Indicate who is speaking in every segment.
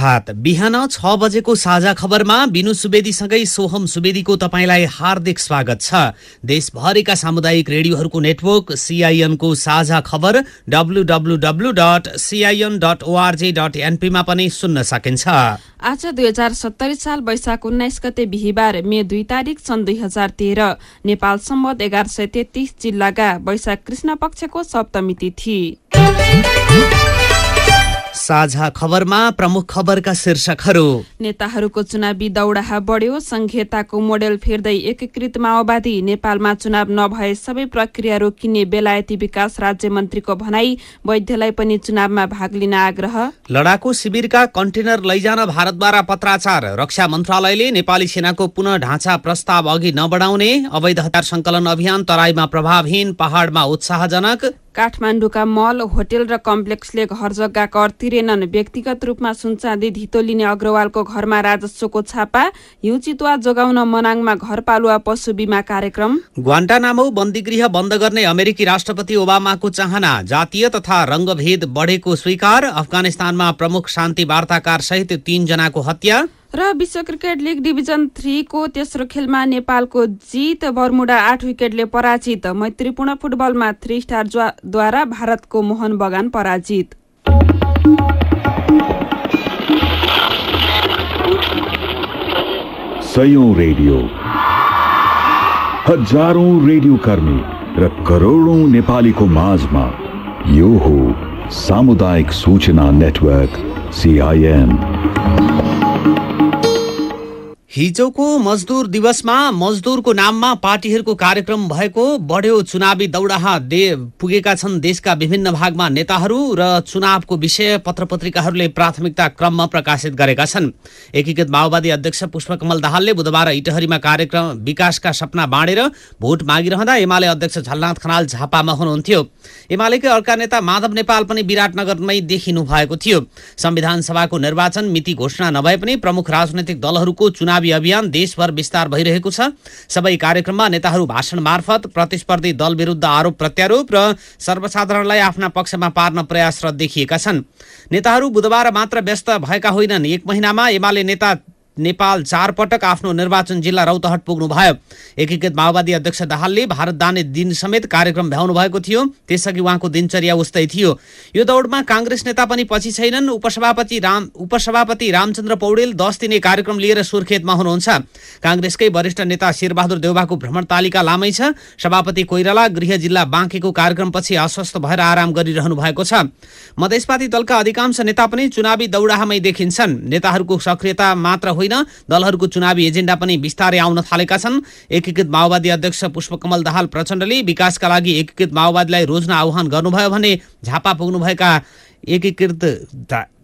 Speaker 1: सुप्रभात बिहान छ बजेको साझा खबरमा बिनु सुवेदीसँगै सोहम सुवेदीको तपाईँलाई हार्दिक स्वागत छ। देशभरिका सामुदायिक रेडियोहरूको नेटवर्क सिआइएनको साझा खबर W W W dot CIN dot ORG dot एनपीमा पनि सुन्न सकिन्छ।
Speaker 2: आज दुई हजार सत्तरी साल वैशाख उन्नाइस गते बिहिबार मे दुई तारिक सन् दुई हजार तेह्र। नेपाल सम्बत एघार सय तेत्तिस जिल्लाका वैशाख कृष्ण पक्षको सप्तमी तिथि।
Speaker 1: साझा खबरमा प्रमुख खबरका शीर्षकहरू।
Speaker 2: नेताहरूको चुनावी दौडाहा बढ्यो संघीयताको मोडेल फेर्दै एकीकृत माओवादी। नेपालमा चुनाव नभए सबै प्रक्रिया रोकिने बेलायती विकास राज्य मन्त्रीको भनाई वैद्यलाई पनि चुनावमा भाग लिन आग्रह।
Speaker 1: लडाकु शिविरका कन्टेनर लैजान भारतद्वारा पत्राचार। रक्षा मन्त्रालयले नेपाली सेनाको पुनः ढाँचा प्रस्ताव अघि नबढाउने अवैध हतियार संकलन अभियान तराईमा प्रभावहीन पहाडमा उत्साहजनक।
Speaker 2: काठमाडौँका मल होटेल र कम्प्लेक्सले घर जग्गा कर तिरेनन्। व्यक्तिगत रूपमा सुनचाँदी धितो लिने अग्रवालको घरमा राजस्वको छापा हिउँ चितुवा जोगाउन मनाङमा घरपालुवा पशु बिमा कार्यक्रम।
Speaker 1: ग्वान्टानामो बन्दीगृह बन्द गर्ने अमेरिकी राष्ट्रपति ओबामाको चाहना जातीय तथा रङ्गभेद बढेको स्वीकार अफगानिस्तानमा प्रमुख शान्ति वार्ताकार सहित तीनजनाको हत्या।
Speaker 2: र विश्व क्रिकेट लिग डिभिजन थ्रीको तेस्रो खेलमा नेपालको जित बर्मुडा आठ विकेटले पराजित। मैत्रीपूर्ण फुटबलमा थ्री स्टार द्वारा भारतको मोहन बगान पराजित।
Speaker 3: सयौं रेडियो। हजारौं रेडियो कर्मी र करोडौं नेपालीको माझमा यो हो सामुदायिक सूचना नेटवर्क सिआइएन
Speaker 1: हिजोको मजदुर दिवसमा मजदुरको नाममा पार्टीहरूको कार्यक्रम भएको बढ्यो चुनावी दौडाहा दे पुगेका छन् देशका विभिन्न भागमा नेताहरू र चुनावको विषय पत्र पत्रिकाहरूले प्राथमिकता क्रममा प्रकाशित गरेका छन्। एकीकृत माओवादी अध्यक्ष पुष्पकमल दाहालले बुधबार इटहरीमा कार्यक्रम विकासका सपना बाँडेर भोट मागिरहँदा एमाले अध्यक्ष झलनाथ खनाल झापामा हुनुहुन्थ्यो। एमालेकै अर्का नेता माधव नेपाल पनि विराटनगरमै देखिनु भएको थियो। संविधान सभाको निर्वाचन मिति घोषणा नभए पनि प्रमुख राजनैतिक दलहरूको चुनाव चुनावी अभियान देशभर विस्तार भइरहेको छ। सबै कार्यक्रममा नेताहरू भाषण मार्फत प्रतिस्पर्धी दल विरुद्ध आरोप प्रत्यारोप र सर्वसाधारणलाई आफ्ना पक्षमा पार्न प्रयासरत देखिएका छन्। नेताहरू बुधबार मात्र व्यस्त भएका होइनन्। एक महिनामा एमाले नेता नेपाल चार पटक आफ्नो निर्वाचन जिल्ला रौतहट पुग्नुभयो एकीकृत माओवादी अध्यक्ष दाहालले भारत दाने दिन समेत कार्यक्रम भ्याउनु भएको थियो। त्यसअघि उहाँको दिनचर्या उस्तै थियो। यो दौडमा काङ्ग्रेस नेता पनि पछि छैनन्। उपसभापति राम उपसभापति रामचन्द्र पौडेल दस दिने कार्यक्रम लिएर सुर्खेतमा हुनुहुन्छ। काङ्ग्रेसकै वरिष्ठ नेता शेरबहादुर देउबाको भ्रमण तालिका लामै छ। सभापति कोइराला गृह जिल्ला बाँकेको कार्यक्रमपछि अस्वस्थ भएर आराम गरिरहनु भएको छ। मधेसपाती दलका अधिकांश नेता पनि चुनावी दौडाहामै देखिन्छन्। नेताहरूको सक्रियता मात्र होइन। दलहरूको चुनावी एजेन्डा पनि बिस्तारै आउन थालेका छन्। एकीकृत माओवादी अध्यक्ष पुष्पकमल दाहाल प्रचण्डले विकासका लागि एकीकृत माओवादीलाई रोज्न आह्वान गर्नुभयो भने झापा पुग्नुभएका एकीकृत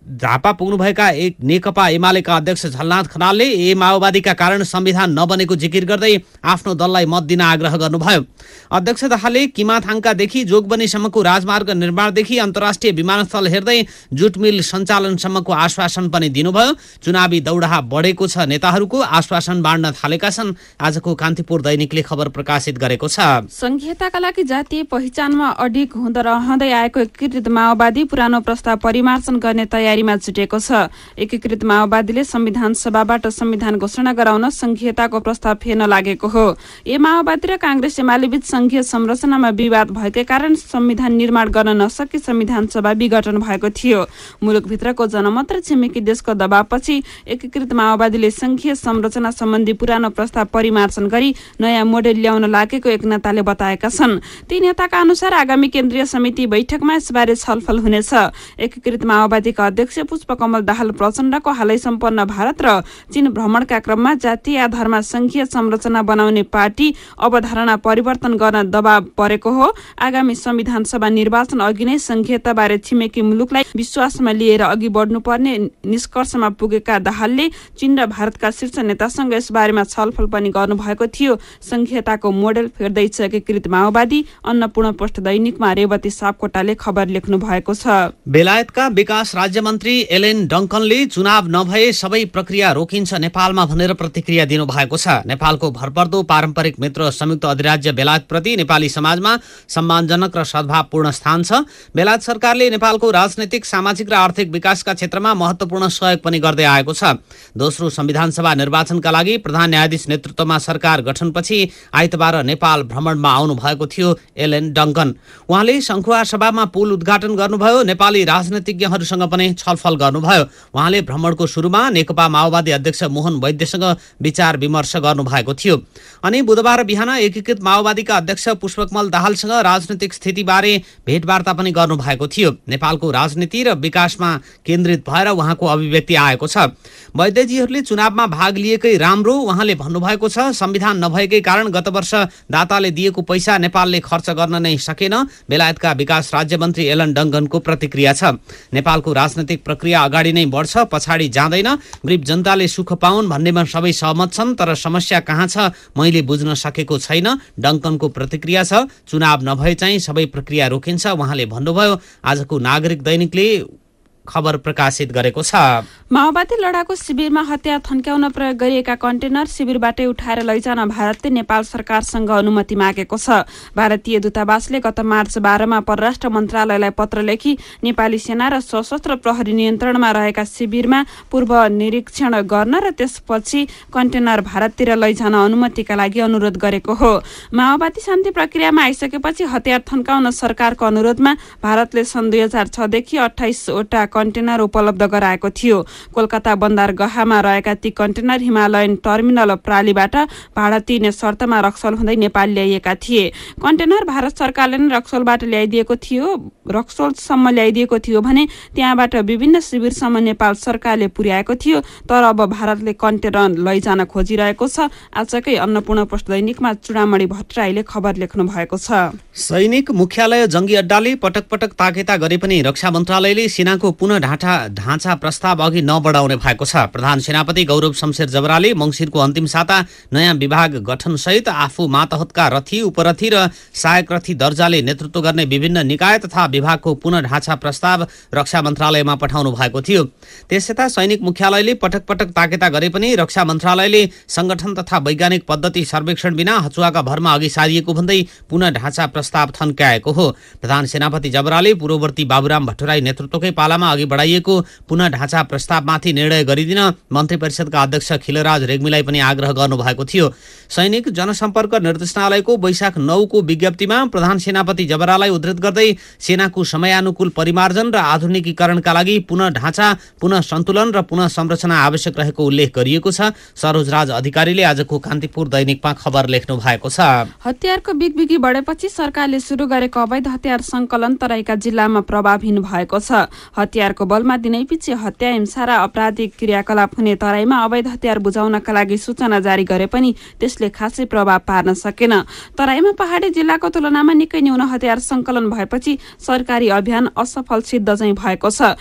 Speaker 1: झापा पुग्नुभएका एक नेकपा एमालेका अध्यक्ष झलनाथ खनालले ए माओवादीका कारण संविधान नबनेको जिकिर गर्दै आफ्नो दललाई मत दिन आग्रह गर्नुभयो। अध्यक्ष दाहालले किमाथाङकादेखि जोगबनीसम्मको राजमार्ग निर्माणदेखि अन्तर्राष्ट्रिय विमानस्थल हेर्दै जुट मिल सञ्चालनसम्मको आश्वासन पनि दिनुभयो। चुनावी दौडाहा बढेको छ नेताहरूको आश्वासन बाँड्न थालेका छन्। आजको कान्तिपुर दैनिकले खबर प्रकाशित गरेको छ।
Speaker 2: संघीयताका लागि जातीय पहिचानमा अडिक हुँदा रहँदै आएको एकीकृत माओवादी पुरानो प्रस्ताव परिमार्जन गर्ने तयारी तयारीमा जुटेको छ। एकीकृत माओवादीले संविधान सभाबाट संविधान घोषणा गराउन संघीयताको प्रस्ताव फेर्न लागेको हो। ए माओवादी र काङ्ग्रेस एमाले बीच संघीय संरचनामा विवाद भएकै कारण संविधान निर्माण गर्न नसकी संविधान सभा विघटन भएको थियो। मुलुकभित्रको जनमत र छिमेकी देशको दबावपछि एकीकृत माओवादीले संघीय संरचना सम्बन्धी पुरानो प्रस्ताव परिमार्जन गरी नयाँ मोडेल ल्याउन लागेको एक नेताले बताएका छन्। ती नेताका अनुसार आगामी केन्द्रीय समिति बैठकमा यसबारे छलफल हुनेछ। एकीकृत माओवादीका अध्यक्ष अध्यक्ष पुष्पकमल दाहाल प्रचण्डको हालै सम्पन्न भारत र चीन भ्रमणका क्रममा जातीय आधारमा संघीय संरचना बनाउने पार्टी अवधारणा परिवर्तन गर्न दबाव परेको हो। आगामी संविधान सभा निर्वाचन अघि नै संघीयताबारे छिमेकी मुलुकलाई विश्वासमा लिएर अघि बढ्नुपर्ने निष्कर्षमा पुगेका दाहालले चीन र भारतका शीर्ष नेतासँग यसबारेमा छलफल पनि गर्नुभएको थियो। संघीयताको मोडेल फेर्दैछ एकीकृत माओवादी अन्नपूर्ण पोस्ट दैनिकमा रेवती सापकोटाले खबर लेख्नु भएको छ।
Speaker 1: बेलायतका विकास राज्य मन्त्री एलेन डङ्कनले चुनाव नभए सबै प्रक्रिया रोकिन्छ नेपालमा भनेर प्रतिक्रिया दिनुभएको छ। नेपालको भरपर्दो पारम्परिक मित्र संयुक्त अधिराज्य बेलायतप्रति नेपाली समाजमा सम्मानजनक र सद्भावपूर्ण स्थान छ। बेलायत सरकारले नेपालको राजनैतिक सामाजिक र आर्थिक विकासका क्षेत्रमा महत्वपूर्ण सहयोग पनि गर्दै आएको छ। दोस्रो संविधान सभा निर्वाचनका लागि प्रधान न्यायाधीश नेतृत्वमा सरकार गठनपछि आइतबार नेपाल भ्रमणमा आउनु भएको थियो एलेन डङ्कन उहाँले सङ्खुवा सभामा पुल उद्घाटन गर्नुभयो। नेपाली राजनीतिज्ञहरूसँग पनि छलफल गर्नुभयो। उहाँले भ्रमणको सुरुमा नेकपा माओवादी अध्यक्ष मोहन वैद्यसँग विचार विमर्श गर्नुभएको थियो। अनि बुधबार बिहान एकीकृत माओवादीका अध्यक्ष पुष्पकमल दाहालसँग राजनैतिक स्थितिबारे भेटवार्ता पनि गर्नुभएको थियो। नेपालको राजनीति र विकासमा केन्द्रित भएर उहाँको अभिव्यक्ति आएको छ। वैद्यजीहरूले चुनावमा भाग लिएकै राम्रो उहाँले भन्नुभएको छ संविधान नभएकै कारण गत वर्ष दाताले दिएको पैसा नेपालले खर्च गर्न नै सकेन। बेलायतका विकास राज्य मन्त्री एलन डङ्गनको प्रतिक्रिया छ। नेपालको राजनैतिक प्रक्रिया अगाडि नै बढ्छ पछाडि जाँदैन। गरिब जनताले सुख पाउन् भन्नेमा सबै सहमत छन् तर समस्या कहाँ छ मैले बुझ्न सकेको छैन। डङ्कनको प्रतिक्रिया छ चुनाव नभए चाहिँ सबै प्रक्रिया रोकिन्छ उहाँले भन्नुभयो। आजको नागरिक दैनिकले खबर प्रकाशित गरेको छ।
Speaker 2: माओवादी लडाकु शिविरमा हतियार थन्क्याउन प्रयोग गरिएका कन्टेनर शिविरबाटै उठाएर लैजान भारतले नेपाल सरकारसँग अनुमति मागेको छ। भारतीय दूतावासले गत मार्च बाह्रमा परराष्ट्र मन्त्रालयलाई पत्र लेखी नेपाली सेना र सशस्त्र प्रहरी नियन्त्रणमा रहेका शिविरमा पूर्व निरीक्षण गर्न र त्यसपछि कन्टेनर भारततिर लैजान अनुमतिका लागि अनुरोध गरेको हो। माओवादी शान्ति प्रक्रियामा आइसकेपछि हतियार थन्काउन सरकारको अनुरोधमा भारतले सन् दुई हजार छदेखि अठाइसवटा कन्टेनर उपलब्ध गराएको थियो। कोलकाता बन्दरगाहमा रहेका ती कन्टेनर हिमालयन टर्मिनल प्रालीबाट भाडा तिर्ने शर्तमा रक्सल हुँदै नेपाल ल्याइएका थिए। कन्टेनर भारत सरकारले नै रक्सोलबाट ल्याइदिएको थियो रक्सोलसम्म ल्याइदिएको थियो भने त्यहाँबाट विभिन्न शिविरसम्म नेपाल सरकारले पुर्याएको थियो तर अब भारतले कन्टेनर लैजान खोजिरहेको छ। आजकै अन्नपूर्ण पोस्ट दैनिकमा चुडामणि भट्टराईले खबर लेख्नु भएको छ।
Speaker 1: सैनिक मुख्यालय जङ्गी अड्डाले पटक पटक ताकेता गरे पनि रक्षा मन्त्रालयले सेनाको पुनः ढाँचा ढाँचा प्रस्ताव अघि नबढाउने भएको छ। प्रधान सेनापति गौरव शमशेर जबराले मङ्सिरको अन्तिम साता नयाँ विभाग गठनसहित आफू मातहतका रथी उपरथी र सहायक रथी दर्जाले नेतृत्व गर्ने विभिन्न निकाय तथा विभागको पुनः ढाँचा प्रस्ताव रक्षा मन्त्रालयमा पठाउनु भएको थियो। त्यसयता सैनिक मुख्यालयले पटक पटक ताकेता गरे पनि रक्षा मन्त्रालयले संगठन तथा वैज्ञानिक पद्धति सर्वेक्षण बिना हचुवाका भरमा अघि सारिएको भन्दै पुनः ढाँचा प्रस्ताव थन्क्याएको हो। प्रधान सेनापति जबराले पूर्ववर्ती बाबुराम भट्टराई नेतृत्वकै पालामा अघि बढाइएको पुनः ढाँचा प्रस्तावमाथि निर्णय गरिदिन मन्त्री परिषदका अध्यक्ष खिलराज रेग्मीलाई पनि आग्रह गर्नुभएको थियो। सैनिक जनसम्पर्क निर्देशनालयको वैशाख नौको विज्ञप्तिमा प्रधान सेनापति जबरालाई उद्धृत गर्दै सेनाको समयानुकूल परिमार्जन र आधुनिकीकरणका लागि पुनः ढाँचा पुनः सन्तुलन र पुनः संरचना आवश्यक रहेको उल्लेख गरिएको छ। सरोज राज अधिकारीले आजको कान्तिपुर दैनिकमा खबर लेख्नु भएको छ।
Speaker 2: हतियारको बिगबिगी बढेपछि सरकारले सुरु गरेको अवैध हतियार संकलन तराईका जिल्लामा प्रभावहीन भएको छ। हतियारको बलमा दिनैपिछे हत्या हिंसा र आपराधिक क्रियाकलाप हुने तराईमा अवैध हतियार बुझाउनका लागि सूचना जारी गरे पनि त्यसले खासै प्रभाव पार्न सकेन। तराईमा पहाडी जिल्लाको तुलनामा निकै न्यून हतियार संकलन भएपछि सरकारी अभियान असफल सिद्ध चाहिँ भएको छ।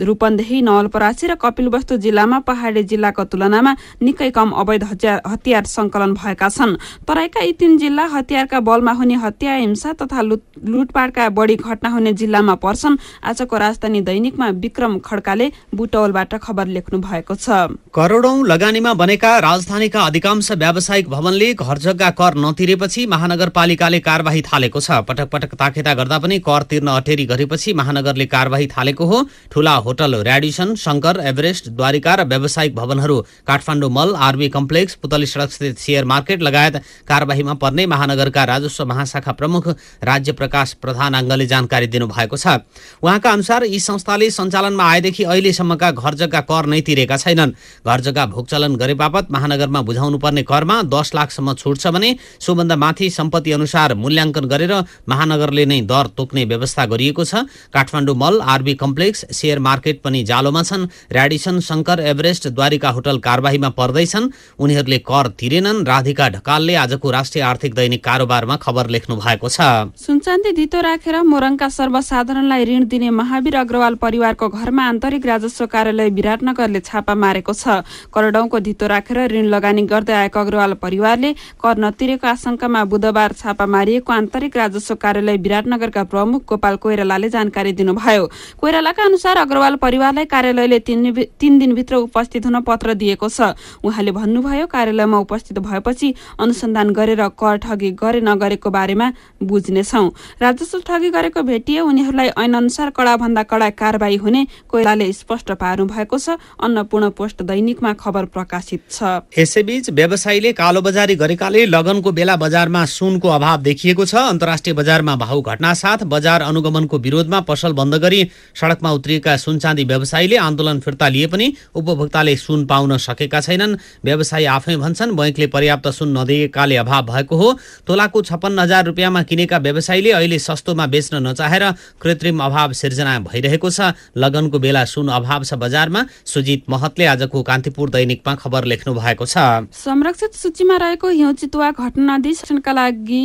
Speaker 2: रूपन्देही नवलपरासी र कपिलवस्तु जिल्लामा पहाडी जिल्लाको तुलनामा निकै कम अवैध हतियार संकलन भएका छन्। तराईका यी तीन जिल्ला हतियारका बलमा हुने हत्या हिंसा तथा लुटपाटका बढी घटना हुने जिल्लामा पर्छन्। आजको राजधानी दैनिकमा विक्रम खड्काले बुटौलबाट खबर लेख्नु भएको छ।
Speaker 1: करोडौं लगानीमा बनेका राजधानीका अधिकांश व्यावसायिक भवनले घर जग्गा कर नतिरेपछि महानगरपालिकाले कार्यवाही थालेको छ। पटक पटक ताकेता गर्दा पनि कर तिर्न अटेरी गरेपछि महानगरले कार्यवाही थालेको हो। ठूला hotel Radisson Shankar Everest Dwarika र व्यावसायिक भवनहरू काठमाडौँ मल आरबी कम्प्लेक्स पुतली सडक स्थित सेयर मार्केट लगायत कार्यवाहीमा पर्ने महानगरका राजस्व महाशाखा प्रमुख राज्य प्रकाश प्रधानाङ्गले जानकारी दिनुभएको छ। उहाँका अनुसार यी संस्थाले सञ्चालनमा आएदेखि अहिलेसम्मका घर जग्गा कर नै तिरेका छैनन्। घर जग्गा भोगचलन गरे बापत महानगरमा बुझाउनु पर्ने करमा दस लाखसम्म छुट छ भने सोभन्दा माथि सम्पत्ति अनुसार मूल्याङ्कन गरेर महानगरले नै दर तोक्ने व्यवस्था गरिएको छ। Kathmandu mall RB complex share market पनि जालोमा छन्। Radisson Shankar Everest Dwarika hotel कारवाहीमा पर्दैछन्। उनीहरूले कर तिरेनन्। राधिका ढकालले आजको राष्ट्रिय आर्थिक दैनिक कारोबारमा खबर लेख्नु भएको छ।
Speaker 2: सुनचान्दी धितो राखेर मोरङका सर्वसाधारणलाई ऋण दिने महावीर अग्रवाल परिवारको घरमा आन्तरिक राजस्व कार्यालय विराटनगरले छापा मारेको छ। करोडौंको धितो राखेर ऋण लगानी गर्दै आएको अग्रवाल परिवारले कर नतिरेको आशंकामा बुधबार छापा मारिएको आन्तरिक राजस्व कार्यालय विराटनगरका प्रमुख गोपाल कोइरालाले जानकारी दिनुभयो। कोइरालाका अनुसार अग्रवाल बुटवल परिवारलाई कार्यालयले तीन दिनभित्र उपस्थित हुन पत्र दिएको छ। उहाँले भन्नुभयो कार्यालयमा उपस्थित भएपछि अनुसन्धान गरेर कर ठगी गरे नगरेको बारेमा बुझ्नेछौ। राजस्व ठगी गरेको भेटिए उनीहरूलाई ऐनअनुसार कडाभन्दा कडा कारवाही हुने कोइलाले स्पष्ट पार्नु भएको छ। अन्नपूर्ण पोस्ट दैनिकमा खबर प्रकाशित छ।
Speaker 1: यसैबीच व्यवसायीले कालोबजारी गरेकाले लगनको बेला बजारमा सुनको अभाव देखिएको छ। अन्तर्राष्ट्रिय बजारमा भाउ घटना साथ बजार अनुगमनको विरोधमा पसल बन्द गरी सडकमा उत्रिएका सुनचाँदी व्यवसायीले आन्दोलन फिर्ता लिए पनि उपभोक्ताले सुन पाउन सकेका छैनन्। व्यवसायी आफै भन्छन् बैङ्कले पर्याप्त सुन नदिएकाले अभाव भएको हो। तोलाको छप्पन्न हजार रुपियाँमा किनेका व्यवसायीले अहिले सस्तोमा बेच्न नचाहेर कृत्रिम अभाव सिर्जना भइरहेको छ। लगनको बेला सुन अभाव छ बजारमा। सुजित महतले आजको कान्तिपुर दैनिकमा खबर लेख्नु भएको छ।
Speaker 2: संरक्षित सूचीमा रहेको हिउँ चितुवा घटना नदी लागि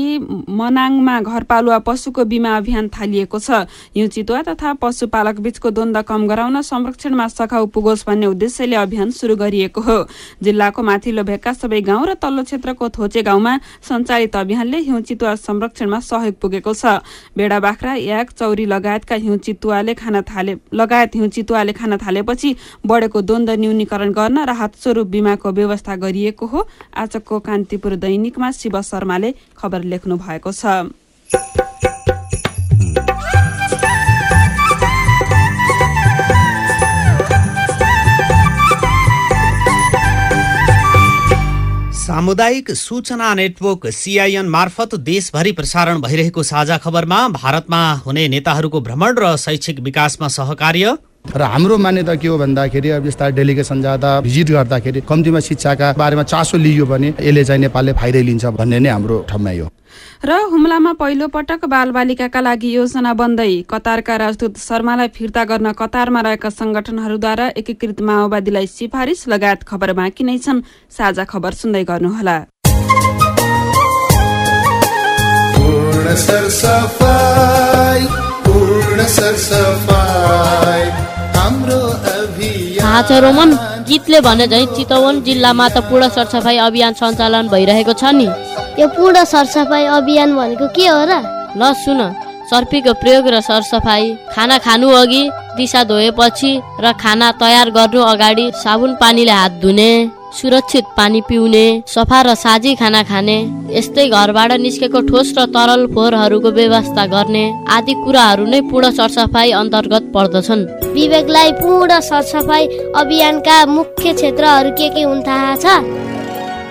Speaker 2: मनाङमा घरपालुवा पशुको बिमा अभियान थालिएको छ। हिउँ चितुवा तथा पशुपालक बीचको द्वन्द कम गराउन संरक्षणमा सघाउ पुगोस् भन्ने उद्देश्यले अभियान सुरु गरिएको हो। जिल्लाको माथिल्लो भेगका सबै गाउँ र तल्लो क्षेत्रको थोचे गाउँमा सञ्चालित अभियानले हिउँ चितुवा संरक्षणमा सहयोग पुगेको छ। बेडा बाख्रा याक चौरी लगायतका हिउँ चितुवाले खान थाले लगायत हिउँ चितुवाले खान थालेपछि बढेको द्वन्द न्यूनीकरण गर्न राहत स्वरूप बिमाको व्यवस्था गरिएको हो। आजको कान्तिपुर दैनिकमा शिव शर्माले खबर लेख्नु भएको छ।
Speaker 1: सामुदायिक सूचना नेटवर्क सिआइएन मार्फत देशभरि प्रसारण भइरहेको साझा खबरमा भारतमा हुने नेताहरूको भ्रमण र शैक्षिक विकासमा सहकार्य
Speaker 4: र हाम्रो मान्यता के हो भन्दाखेरि अब यस्ता डेलिगेसन जाँदा भिजिट गर्दाखेरि कम्तीमा शिक्षाका बारेमा चासो लियो भने यसले चाहिँ नेपालले फाइदै लिन्छ भन्ने नै हाम्रो ठम्याइ हो।
Speaker 2: र हुम्लामा पहिलो पटक बालबालिकाका लागि योजना बन्दै कतारका राजदूत शर्मालाई फिर्ता गर्न कतारमा रहेका संगठनहरूद्वारा एकीकृत माओवादीलाई सिफारिस लगायत खबर बाँकी नै छन्। साझा खबर सुन्दै गर्नुहोला।
Speaker 5: रोमन गीतले भने झै चितवन जिल्लामा त पूर्ण सरसफाइ अभियान सञ्चालन भइरहेको छ नि।
Speaker 6: यो पूर्ण सरसफाइ अभियान भनेको के हो र?
Speaker 5: ल सुन। सर्पीको प्रयोग र सरसफाइ खाना खानु अघि दिशा धोएपछि र खाना तयार गर्नु अगाडि साबुन पानीले हात धुने सुरक्षित पानी पिउने सफा र साझी खाना खाने यस्तै घरबाट निस्केको ठोस र तरल फोहोरहरूको व्यवस्था गर्ने आदि कुराहरू नै पूर्ण सरसफाइ अन्तर्गत पर्दछन्।
Speaker 6: विवेकलाई पूर्ण सरसफाइ अभियानका मुख्य क्षेत्रहरू के के हुन् थाहा छ?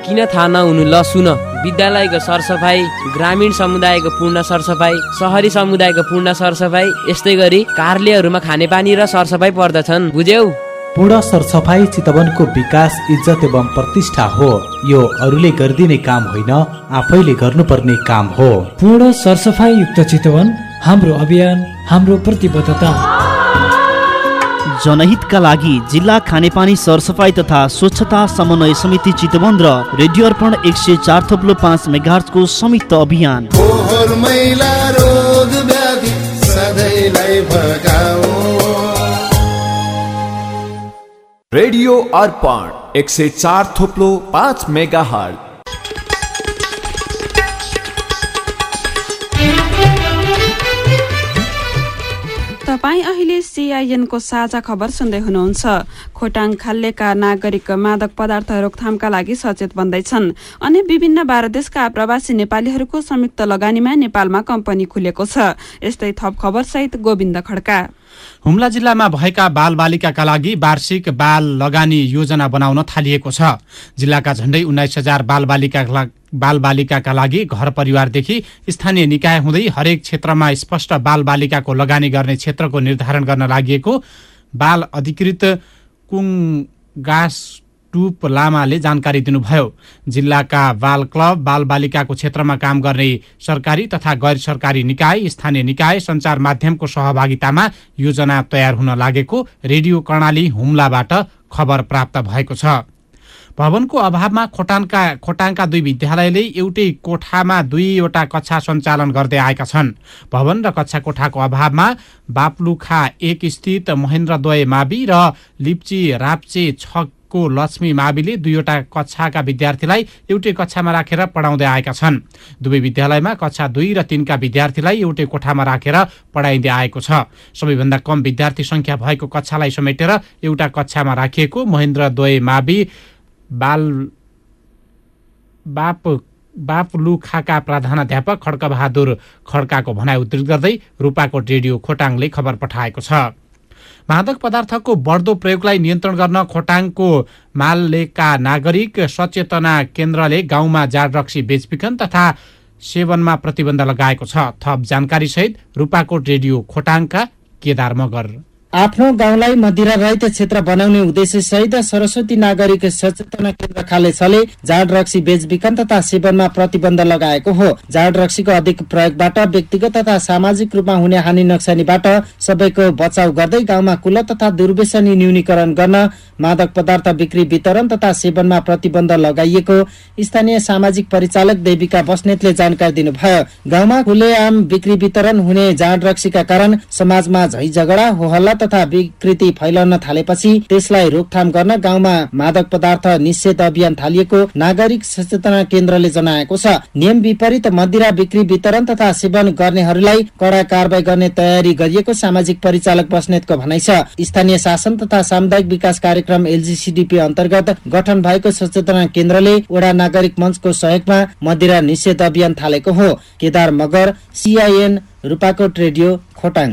Speaker 7: किन थाहा नहुनु? ल सुन। विद्यालयको सरसफाइ ग्रामीण समुदायको पूर्ण सरसफाइ सहरी समुदायको पूर्ण सरसफाइ यस्तै गरी कार्यालयहरूमा खानेपानी र सरसफाइ पर्दछन्। बुझ्यौ?
Speaker 8: पूर्ण सरसफाइ चितवनको विकास इज्जत एवं प्रतिष्ठा हो। यो अरूले गरिदिने काम होइन आफैले गर्नुपर्ने काम हो।
Speaker 9: पूर्ण सरसफाइ युक्त चितवन हाम्रो अभियान हाम्रो प्रतिबद्धता।
Speaker 10: जनहितका लागि जिल्ला खानेपानी सरसफाइ तथा स्वच्छता समन्वय समिति चितवन र रेडियो अर्पण एक सय चार थप्लो पाँच मेगार्सको संयुक्त अभियान।
Speaker 11: रेडियो अर्पण एक सय चार थोप्लो पाँच मेगा हट
Speaker 2: तपाईँ अहिले सिआइएनको साझा खबर सुन्दै हुनुहुन्छ। खोटाङ खाल्लेका नागरिक मादक पदार्थ रोकथामका लागि सचेत बन्दैछन्। अनि विभिन्न भारत देशका प्रवासी नेपालीहरूको संयुक्त लगानीमा नेपालमा कम्पनी खुलेको छ। यस्तै थप खबर सहित गोविन्द खड्का।
Speaker 12: हुम्ला जिल्लामा भएका बालबालिकाका लागि वार्षिक बाल लगानी योजना बनाउन थालिएको छ। जिल्लाका झण्डै उन्नाइस हजार बालबालिका बालबालिकाका लागि घर परिवारदेखि स्थानीय निकाय हुँदै हरेक क्षेत्रमा स्पष्ट बालबालिकाको लगानी गर्ने क्षेत्रको निर्धारण गर्न लागि बाल अधिकृत कुङ गास टुप लामाले जानकारी दिनुभयो। जिल्लाका बाल क्लब बालबालिकाको क्षेत्रमा काम गर्ने सरकारी तथा गैर सरकारी निकाय स्थानीय निकाय सञ्चार माध्यमको सहभागितामा योजना तयार हुन लागेको रेडियो कर्णाली हुम्लाबाट खबर प्राप्त भएको छ। भवनको अभावमा खोटाङका खोटाङका दुई विद्यालयले एउटै कोठामा दुईवटा कक्षा सञ्चालन गर्दै आएका छन्। भवन र कक्षा कोठाको अभावमा बाप्लुखा एक स्थित महेन्द्रद्वय मावि र लिप्ची राप्चे छ को लक्ष्मी माविले दुईवटा कक्षाका विद्यार्थीलाई एउटै कक्षामा राखेर पढाउँदै आएका छन्। दुवै विद्यालयमा कक्षा दुई र तिनका विद्यार्थीलाई एउटै कोठामा राखेर पढाइँदै आएको छ। सबैभन्दा कम विद्यार्थी सङ्ख्या भएको कक्षालाई समेटेर एउटा कक्षामा राखिएको महेन्द्र द्वय मावि बाल बाप बापलुखाका प्रधानाध्यापक खड्कबहादुर खड्काको भनाइ उद्धृत गर्दै रूपाकोट रेडियो खोटाङले खबर पठाएको छ। मादक पदार्थको बढ्दो प्रयोगलाई नियन्त्रण गर्न खोटाङको माललेका नागरिक सचेतना केन्द्रले गाउँमा जाड रक्सी बेचबिखन तथा सेवनमा प्रतिबन्ध लगाएको छ। थप जानकारीसहित रूपाकोट रेडियो खोटाङका केदार मगर।
Speaker 13: आफ्नो गाउँलाई मदिरा रहित क्षेत्र बनाउने उद्देश्य सहित सरस्वती नागरिक सचेतना केन्द्र खालेछले। जाड रक्सी बेचबिखन तथा सेवनमा प्रतिबन्ध लगाएको हो। जाड रक्सीको अधिक प्रयोगबाट व्यक्तिगत तथा सामाजिक रूपमा हुने हानि नोक्सानीबाट सबैको बचाउ गर्दै गाउँमा कुल तथा दुर्व्यसनी न्यूनीकरण गर्न मादक पदार्थ बिक्री वितरण तथा सेवनमा प्रतिबन्ध लगाइएको स्थानीय सामाजिक परिचालक देविका बस्नेतले जानकारी दिनुभयो। गाउँमा खुलेआम बिक्री वितरण हुने जाड रक्सीका कारण समाजमा झै झगडा हो हल्ला तथा विकृति फैलाउन थालेपछि त्यसलाई रोकथाम गर्न गाउँमा मादक पदार्थ निषेध अभियान थालिएको नागरिक सचेतना केन्द्रले जनाएको छ। नियम विपरीत मदिरा बिक्री वितरण तथा सेवन गर्नेहरूलाई कड़ा कारवाही गर्ने तयारी गरिएको सामाजिक परिचालक बस्नेतको भनाइ छ। स्थानीय शासन तथा सामुदायिक विकास कार्यक्रम एलजीसीडीपी अन्तर्गत गठन भएको सचेतना केन्द्रले वडा नागरिक मञ्चको सहयोगमा मदिरा निषेध अभियान थालेको हो। Kedar Magar CIN Rupakot radio Khotang.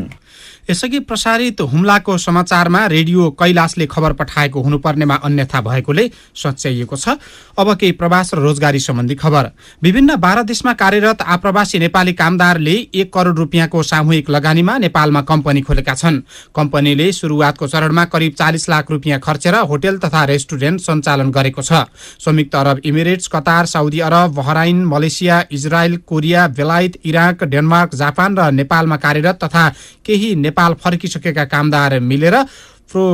Speaker 12: यसअघि प्रसारित हुम्लाको समाचारमा रेडियो कैलाशले खबर पठाएको हुनुपर्नेमा अन्यथा भएकोले सच्याइएको छ। अब केही प्रवास र रोजगारी सम्बन्धी खबर। विभिन्न बाह्र देशमा कार्यरत आप्रवासी नेपाली कामदारले एक करोड रुपियाँको सामूहिक लगानीमा नेपालमा कम्पनी खोलेका छन्। कम्पनीले सुरुवातको चरणमा करिब चालिस लाख रुपियाँ खर्चेर होटेल तथा रेस्टुरेन्ट सञ्चालन गरेको छ। संयुक्त Arab Emirates Qatar Saudi Arab Bahrain Malaysia Israel Korea बेलायत इराक डेनमार्क जापान र नेपालमा कार्यरत तथा केही फर्किसकेका कामदार मिलेर pro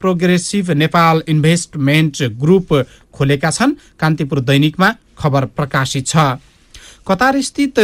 Speaker 12: progressive Nepal investment group खोलेका छन्। कान्तिपुर दैनिकमा खबर प्रकाशित छ। कतार स्थित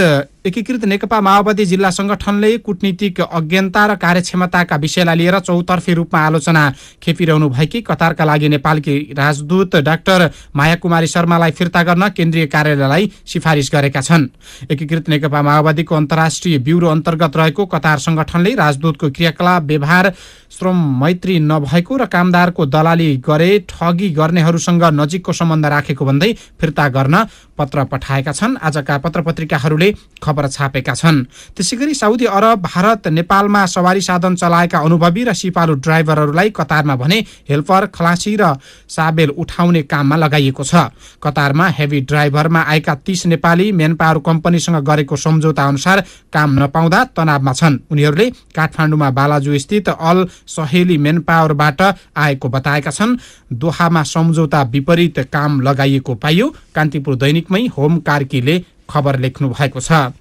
Speaker 12: एकीकृत नेकपा माओवादी जिल्ला संगठनले कूटनीतिक अज्ञानता र कार्यक्षमताका विषयलाई लिएर चौतर्फी रूपमा आलोचना खेपिरहनु भएकी कतारका लागि नेपालकी राजदूत डाक्टर माया कुमारी शर्मालाई फिर्ता गर्न केन्द्रीय कार्यालयलाई सिफारिस गरेका छन्। एकीकृत नेकपा माओवादीको अन्तर्राष्ट्रिय ब्युरो अन्तर्गत रहेको कतार संगठनले राजदूतको क्रियाकलाप व्यवहार श्रम मैत्री नभएको र कामदारको दलाली गरे ठगी गर्नेहरूसँग नजिकको सम्बन्ध राखेको भन्दै फिर्ता गर्न पत्र पठाएका छन्। आजका पत्र पत्रिकाहरूले खबर छापेका छन्। त्यसै गरी साउदी अरब भारत नेपालमा सवारी साधन चलाएका अनुभवी र सिपालु ड्राइभरहरूलाई कतारमा भने हेल्पर खलासी र साबेल उठाउने काममा लगाइएको छ। कतारमा हेभी ड्राइभरमा आएका तीस नेपाली मेन पावर कम्पनीसँग गरेको सम्झौता अनुसार काम नपाउँदा तनावमा छन्। उनीहरूले काठमाडौँमा बालाजु स्थित अल सहेली मेन पावरबाट आएको बताएका छन्। दोहामा सम्झौता विपरीत काम लगाइएको पाइयो। कान्तिपुर दैनिकमै होम कार्कीले खबर लेख्नु भएको छ।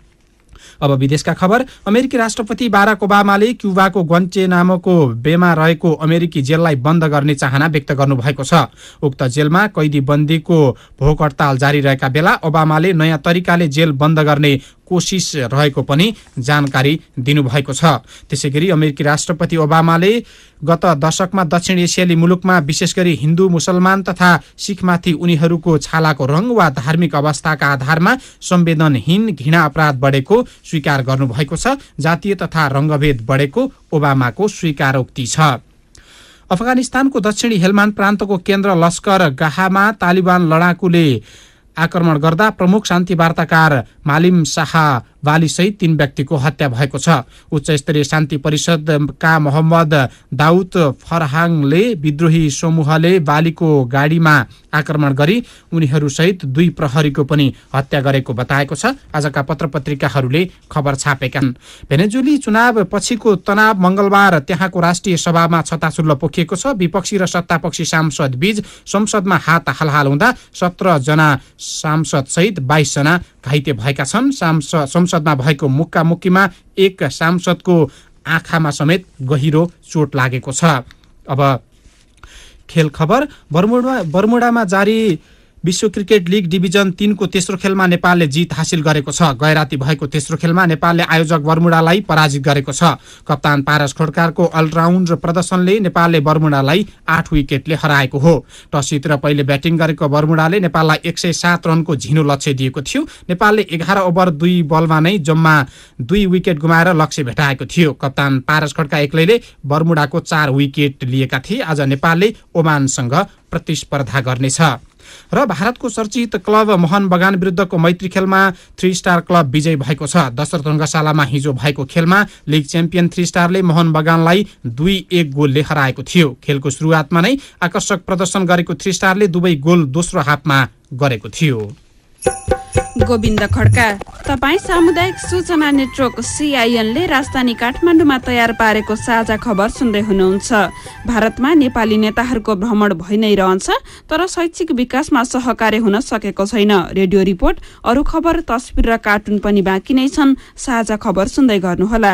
Speaker 12: अब विदेशका खबर अमेरिकी राष्ट्रपति बाराक ओबामाले क्युबाको ग्वन्चे नामको बेमा रहेको अमेरिकी जेललाई बन्द गर्ने चाहना व्यक्त गर्नुभएको छ। उक्त जेलमा कैदी बन्दीको भोक हडताल जारी रहेका बेला ओबामाले नयाँ तरिकाले जेल बन्द गर्ने कोसिस रहेको पनि जानकारी दिनुभएको छ। त्यसै गरी अमेरिकी राष्ट्रपति ओबामाले गत दशकमा दक्षिण एसियाली मुलुकमा विशेष गरी हिन्दू मुसलमान तथा सिखमाथि उनीहरूको छालाको रङ वा धार्मिक अवस्थाका आधारमा संवेदनहीन घृणा अपराध बढेको स्वीकार गर्नुभएको छ। जातीय तथा रङ्गभेद बढेको ओबामाको स्वीकारोक्ति छ। अफगानिस्तानको दक्षिणी हेलमान प्रान्तको केन्द्र लस्कर गाहामा तालिबान लडाकुले आक्रमण गर्दा प्रमुख शान्ति वार्ताकार मालिम शाह सहित तीन व्यक्तिको हत्या भएको छ। उच्च स्तरीय शान्ति परिषदका मोहम्मद दाउद फरहाङले विद्रोही समूहले बालीको गाडीमा आक्रमण गरी उनीहरूसहित दुई प्रहरीको पनि हत्या गरेको बताएको छ। आजका पत्र पत्रिकाहरूले खबर छापेका छन्। भेनेजुली चुनाव पछिको तनाव मंगलबार त्यहाँको राष्ट्रिय सभामा छतासुल्ल पोखिएको छ। विपक्षी र सत्तापक्षी सांसद बीच संसदमा हात हालहाल हुँदा सत्र जना सांसद सहित बाइस जना घाइते भएका छन्। संसदमा भएको मुक्कामुक्कीमा एक सांसदको आँखामा समेत गहिरो चोट लागेको छ। अब खेल खबर बर्मुडा बर्मुडामा जारी विश्व क्रिकेट लिग डिभिजन तीनको तेस्रो खेलमा नेपालले जित हासिल गरेको छ। गैराती भएको तेस्रो खेलमा नेपालले आयोजक बर्मुडालाई पराजित गरेको छ। कप्तान पारस खोड्कारको अलराउन्ड प्रदर्शनले नेपालले बर्मुडालाई आठ विकेटले हराएको हो। टस जितेर पहिले ब्याटिङ गरेको बर्मुडाले नेपाललाई एक सय सात रनको झिनो लक्ष्य दिएको थियो। नेपालले एघार ओभर दुई बलमा नै जम्मा दुई विकेट गुमाएर लक्ष्य भेटाएको थियो। कप्तान पारस खड्का एक्लैले बर्मुडाको चार विकेट लिएका थिए। आज नेपालले ओमानसँग प्रतिस्पर्धा गर्नेछ। र भारतको चर्चित क्लब मोहन बगान विरुद्धको मैत्री खेलमा थ्री स्टार क्लब विजय भएको छ। दशरथ रङ्गशालामा हिजो भएको खेलमा लिग च्याम्पियन थ्री स्टारले मोहन बगानलाई दुई एक गोलले हराएको थियो। खेलको सुरुवातमा नै आकर्षक प्रदर्शन गरेको थ्री स्टारले दुवै गोल दोस्रो हाफमा गरेको थियो।
Speaker 2: गोविन्द खड्का तपाईँ सामुदायिक सूचना नेटवर्क सिआइएनले राजधानी काठमाडौँमा तयार पारेको साझा खबर सुन्दै हुनुहुन्छ। भारतमा नेपाली नेताहरूको भ्रमण भइ नै रहन्छ तर शैक्षिक विकासमा सहकार्य हुन सकेको छैन। रेडियो रिपोर्ट अरू खबर तस्विर र कार्टुन पनि बाँकी नै छन्। साझा खबर सुन्दै गर्नुहोला।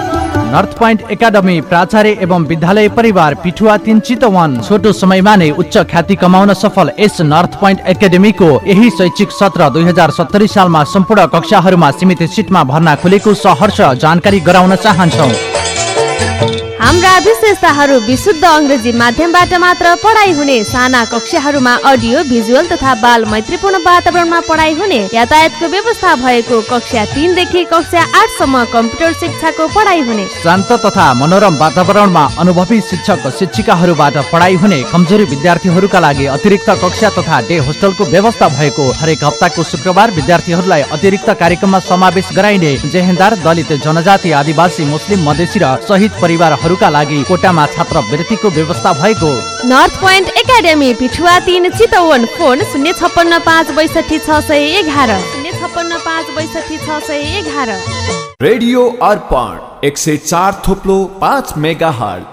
Speaker 14: नर्थ पोइन्ट एकाडमी प्राचार्य एवं विद्यालय परिवार पिठुवा तिन चितवन छोटो समयमा नै उच्च ख्याति कमाउन सफल यस नर्थ पोइन्ट एकाडेमीको यही शैक्षिक सत्र दुई हजार सत्तरी सालमा सम्पूर्ण कक्षाहरूमा सीमित सिटमा भर्ना खुलेको सहर्ष जानकारी गराउन चाहन्छौ
Speaker 15: हाम्रा विशेषताहरू विशुद्ध अङ्ग्रेजी माध्यमबाट मात्र पढाइ हुने साना कक्षाहरूमा अडियो भिजुअल तथा बाल मैत्रीपूर्ण वातावरणमा पढाइ हुने यातायातको व्यवस्था भएको कक्षा तिनदेखि कक्षा आठसम्म कम्प्युटर शिक्षाको पढाइ हुने।
Speaker 14: शान्त तथा मनोरम वातावरणमा अनुभवी शिक्षक शिक्षिकाहरूबाट पढाइ हुने कमजोरी विद्यार्थीहरूका लागि अतिरिक्त कक्षा तथा डे होस्टलको व्यवस्था भएको हरेक हप्ताको शुक्रबार विद्यार्थीहरूलाई अतिरिक्त कार्यक्रममा समावेश गराइने जेहेन्दार दलित जनजाति आदिवासी मुस्लिम मधेसी र शहीद परिवारहरू का लागि कोटामा छात्रवृत्तिको व्यवस्था भएको।
Speaker 15: नर्थ पोइन्ट एकाडेमी पिठुवा तिन चितवन फोन शून्य छप्पन्न पाँच बैसठी छ सय एघार। शून्य छप्पन्न पाँच बैसठी छ सय एघार।
Speaker 11: रेडियो अर्पण एक सय चार थोप्लो पाँच मेगा हट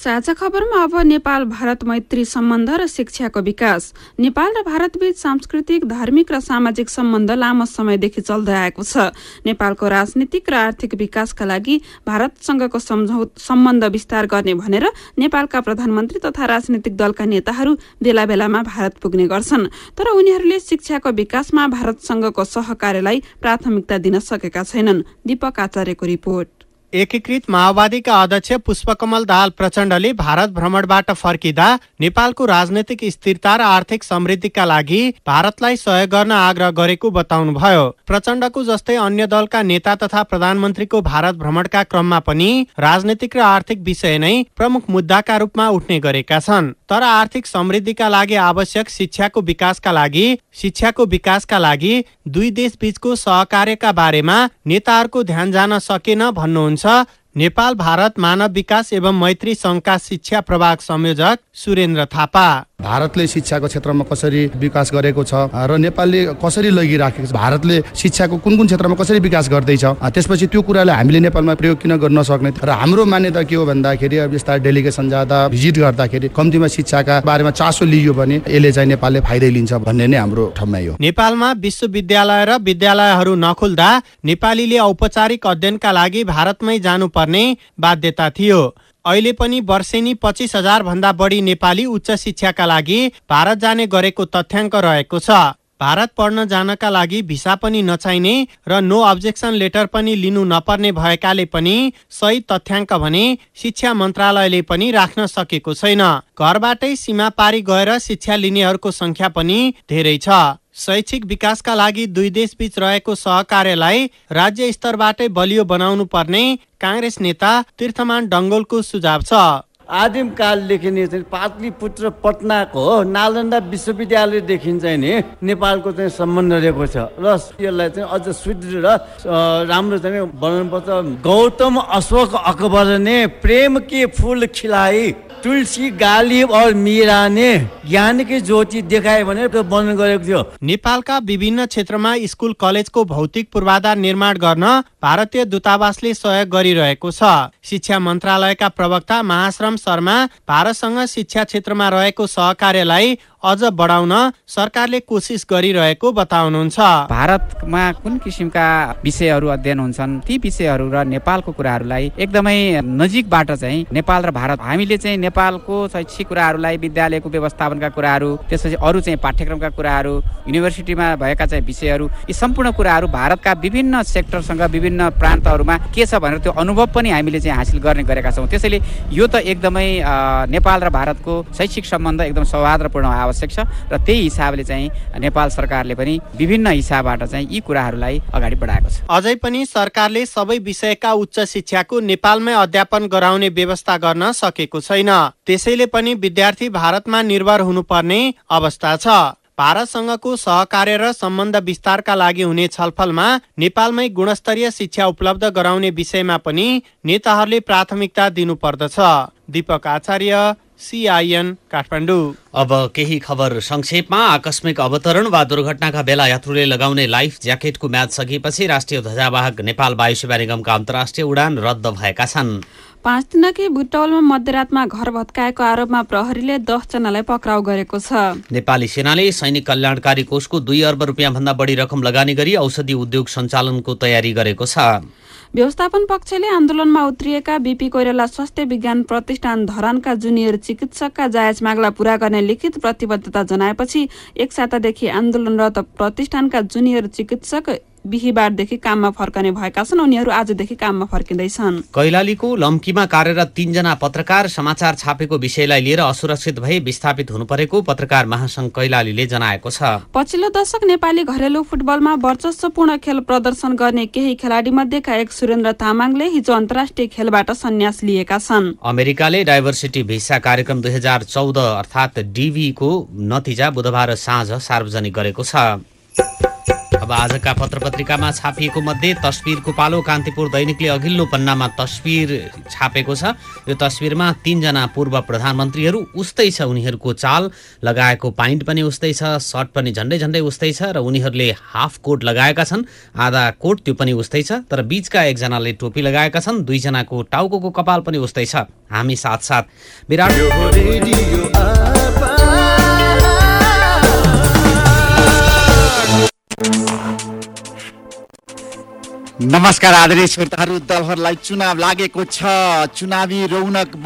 Speaker 2: साझा खबरमा अब नेपाल भारत मैत्री सम्बन्ध र शिक्षाको विकास। नेपाल र भारतबीच सांस्कृतिक धार्मिक र सामाजिक सम्बन्ध लामो समयदेखि चल्दै आएको छ। नेपालको राजनीतिक र आर्थिक विकासका लागि भारतसँगको सम्बन्ध विस्तार गर्ने भनेर नेपालका प्रधानमन्त्री तथा राजनीतिक दलका नेताहरू बेला बेलामा भारत पुग्ने गर्छन्। तर उनीहरूले शिक्षाको विकासमा भारतसँगको सहकार्यलाई प्राथमिकता दिन सकेका छैनन्। दीपक आचार्यको रिपोर्ट।
Speaker 16: एकीकृत माओवादीका अध्यक्ष पुष्पकमल दाहाल प्रचण्डले भारत भ्रमणबाट फर्किँदा नेपालको राजनैतिक स्थिरता र आर्थिक समृद्धिका लागि भारतलाई सहयोग गर्न आग्रह गरेको बताउनुभयो। प्रचण्डको जस्तै अन्य दलका नेता तथा प्रधानमन्त्रीको भारत भ्रमणका क्रममा पनि राजनैतिक र आर्थिक विषय नै प्रमुख मुद्दाका रूपमा उठ्ने गरेका छन्। तर आर्थिक समृद्धिका लागि आवश्यक शिक्षाको विकासका लागि शिक्षाको विकासका लागि दुई देश बीचको सहकार्यका बारेमा नेताहरूको ध्यान जान सकेन भन्नुहुन्छ नेपाल भारत मानव विकास एवं मैत्री सङ्घका शिक्षा प्रभाग संयोजक सुरेन्द्र थापा।
Speaker 4: भारतले शिक्षाको क्षेत्रमा कसरी विकास गरेको छ र नेपालले कसरी लगिराखेको छ? भारतले शिक्षाको कुन कुन क्षेत्रमा कसरी विकास गर्दैछ? त्यसपछि त्यो कुरालाई हामीले नेपालमा प्रयोग किन गर्न सक्ने? र हाम्रो मान्यता के हो भन्दाखेरि अब यस्ता डेलिगेसन जाँदा भिजिट गर्दाखेरि कम्तीमा शिक्षाका बारेमा चासो लियो भने यसले चाहिँ नेपालले फाइदै लिन्छ भन्ने नै हाम्रो ठम्याइ हो
Speaker 16: नेपालमा विश्वविद्यालय र विद्यालयहरू नखुल्दा नेपालीले औपचारिक अध्ययनका लागि भारतमै जानुपर्ने बाध्यता थियो। अहिले पनि वर्षेनी पच्चिस हजार भन्दा बढी नेपाली उच्च शिक्षाका लागि भारत जाने गरेको तथ्याङ्क रहेको छ। भारत पढ्न जानका लागि भिसा पनि नचाहिने र नो अब्जेक्सन लेटर पनि लिनु नपर्ने भएकाले पनि सही तथ्याङ्क भने शिक्षा मन्त्रालयले पनि राख्न सकेको छैन। घरबाटै सीमा पारी गएर शिक्षा लिनेहरूको संख्या पनि धेरै छ। शैक्षिक विकासका लागि दुई देश बीच रहेको सहकार्यलाई राज्य स्तरबाटै बलियो बनाउनु पर्ने काङ्ग्रेस नेता तीर्थमान डङ्गोलको सुझाव छ।
Speaker 17: आदिमकालदेखि नै चाहिँ पाटलिपुत्र पटनाको नालन्दा विश्वविद्यालयदेखि चाहिँ नि नेपालको चाहिँ सम्बन्ध रहेको छ। र यसलाई चाहिँ अझ सुदृढ राम्रो चाहिँ बनाउनु पर्छ। गौतम अशोक अकबर ने प्रेम के फुल खिलाइ तुलसी गालिब और मीरा ने ज्ञान की ज्योति देखाए भने त्यो वर्णन गरेको थियो।
Speaker 16: नेपालका विभिन्न क्षेत्रमा स्कुल कलेजको भौतिक पूर्वाधार निर्माण गर्न भारतीय दूतावासले सहयोग गरिरहेको छ। शिक्षा मन्त्रालयका प्रवक्ता महाश्रम शर्मा भारतसँग शिक्षा क्षेत्रमा रहेको सहकार्यलाई अझ बढाउन सरकारले कोसिस गरिरहेको बताउनुहुन्छ।
Speaker 18: भारतमा कुन किसिमका विषयहरू अध्ययन हुन्छन् ती विषयहरू र नेपालको कुराहरूलाई एकदमै नजिकबाट चाहिँ नेपाल र भारत हामीले चाहिँ नेपालको शैक्षिक कुराहरूलाई विद्यालयको व्यवस्थापनका कुराहरू त्यसपछि अरू चाहिँ पाठ्यक्रमका कुराहरू युनिभर्सिटीमा भएका चाहिँ विषयहरू यी सम्पूर्ण कुराहरू भारतका विभिन्न सेक्टरसँग विभिन्न प्रान्तहरूमा के छ भनेर त्यो अनुभव पनि हामीले चाहिँ हासिल गर्ने गरेका छौँ। त्यसैले यो त एकदमै नेपाल र भारतको शैक्षिक सम्बन्ध एकदम सौहार्दपूर्ण आवश्यक छ र त्यही हिसाबले चाहिँ नेपाल सरकारले पनि विभिन्न हिसाबबाट चाहिँ यी कुराहरूलाई अगाडि बढाएको छ।
Speaker 16: अझै पनि सरकारले सबै विषयका उच्च शिक्षाको नेपालमै अध्यापन गराउने व्यवस्था गर्न सकेको छैन। त्यसैले पनि विद्यार्थी भारतमा निर्भर हुनुपर्ने अवस्था छ। भारतसँगको सहकार्य र सम्बन्ध विस्तारका लागि हुने छलफलमा नेपालमै गुणस्तरीय शिक्षा उपलब्ध गराउने विषयमा पनि नेताहरूले प्राथमिकता दिनुपर्दछ। दीपक आचार्य सिआइएन काठमाडौँ।
Speaker 1: अब केही खबर संक्षेपमा आकस्मिक अवतरण वा दुर्घटनाका बेला यात्रुले लगाउने लाइफ ज्याकेटको म्याच सकिएपछि राष्ट्रिय ध्वजावाहक नेपाल वायु सेवा निगमका अन्तर्राष्ट्रिय उडान रद्द भएका छन्।
Speaker 2: पाँच दिनकै बुटौलमा मध्यरातमा घर भत्काएको आरोपमा प्रहरीले दसजनालाई पक्राउ गरेको छ।
Speaker 1: नेपाली सेनाले सैनिक कल्याणकारी कोषको दुई अर्ब रुपियाँ भन्दा बढी रकम लगानी गरी औषधि उद्योग सञ्चालनको तयारी गरेको छ।
Speaker 2: व्यवस्थापन पक्षले आन्दोलनमा उत्रिएका बिपी कोइराला स्वास्थ्य विज्ञान प्रतिष्ठान धरानका जुनियर चिकित्सकका जायज मागलाई पूरा गर्ने लिखित प्रतिबद्धता जनाएपछि एक सातादेखि आन्दोलनरत प्रतिष्ठानका जुनियर चिकित्सक बिहिबारदेखि काममा फर्कने भएका छन्। उनीहरू आजदेखि काममा फर्किँदैछन्।
Speaker 1: कैलालीको लम्कीमा कार्यरत तीनजना पत्रकार समाचार छापेको विषयलाई लिएर असुरक्षित भई विस्थापित हुनु परेको पत्रकार महासंघ कैलालीले जनाएको छ।
Speaker 2: पछिल्लो दशक नेपाली घरेलु फुटबलमा वर्चस्वपूर्ण खेल प्रदर्शन गर्ने केही खेलाडी मध्येका एक सुरेन्द्र तामाङले हिजो अन्तर्राष्ट्रिय खेलबाट सन्यास लिएका छन्।
Speaker 1: अमेरिकाले डाइभर्सिटी भिसा कार्यक्रम दुई हजार चौध अर्थात् डिभीको नतिजा बुधबार साँझ सार्वजनिक गरेको छ। अब आजका पत्र पत्रिकामा छापिएको मध्ये तस्विरको पालो कान्तिपुर दैनिकले अघिल्लो पन्नामा तस्विर छापेको छ। यो तस्विरमा तीनजना पूर्व प्रधानमन्त्रीहरू उस्तै छ उनीहरूको चाल लगाएको पाइन्ट पनि उस्तै छ सर्ट पनि झन्डै झन्डै उस्तै छ र उनीहरूले हाफ कोट लगाएका छन् आधा कोट त्यो पनि उस्तै छ तर बिचका एकजनाले टोपी लगाएका छन् दुईजनाको टाउको कपाल पनि उस्तै छ। हामी साथसाथ विराट
Speaker 19: नमस्कार आदरणीय श्रोताहरू दलहरूलाई चुनाव लागेको छ। चुनावी रौनक